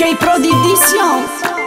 Qué prodigio